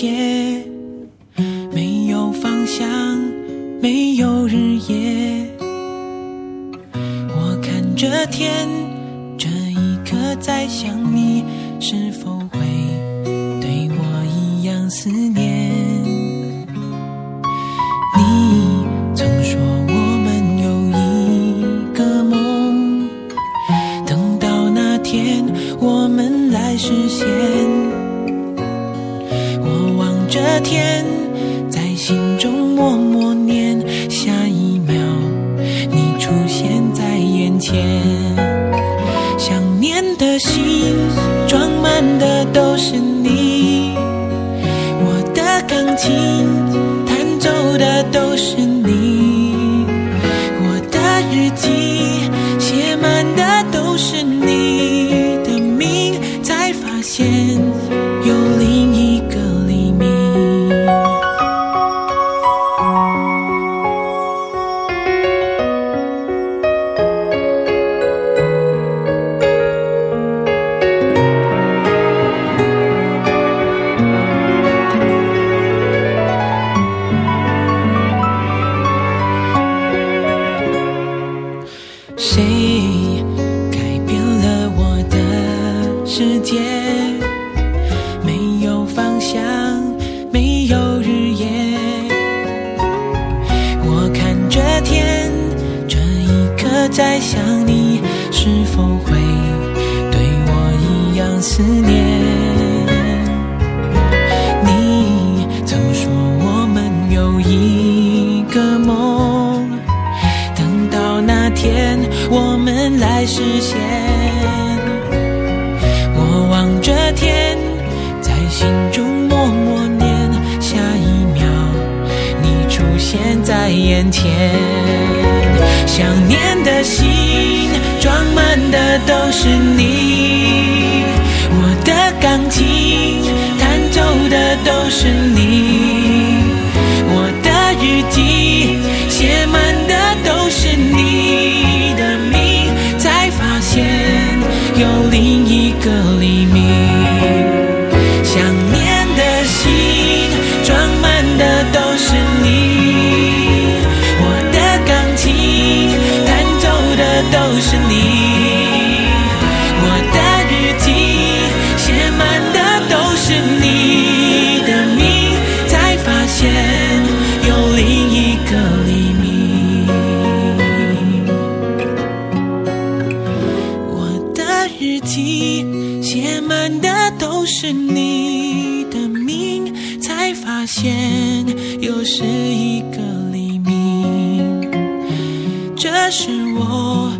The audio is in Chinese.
界，没有方向，没有日夜。我看着天，这一刻在想你，是否会对我一样思念？你曾说我们有一个梦，等到那天我们来实现。天，在心中默默念，下一秒你出现在眼前。想念的心装满的都是你，我的钢琴弹奏的都是你，我的日记写满的都是你的名，才发现世界？没有方向，没有日夜。我看着天，这一刻在想你，是否会对我一样思念？你曾说我们有一个梦。等到那天我们来实现。在眼前。想念的心装满的都是你，我的钢琴弹奏的都是你，我的日记写满的都是你的名，才发现有另一个黎明。记写满的都是你的名，才发现又是一个黎明。这是我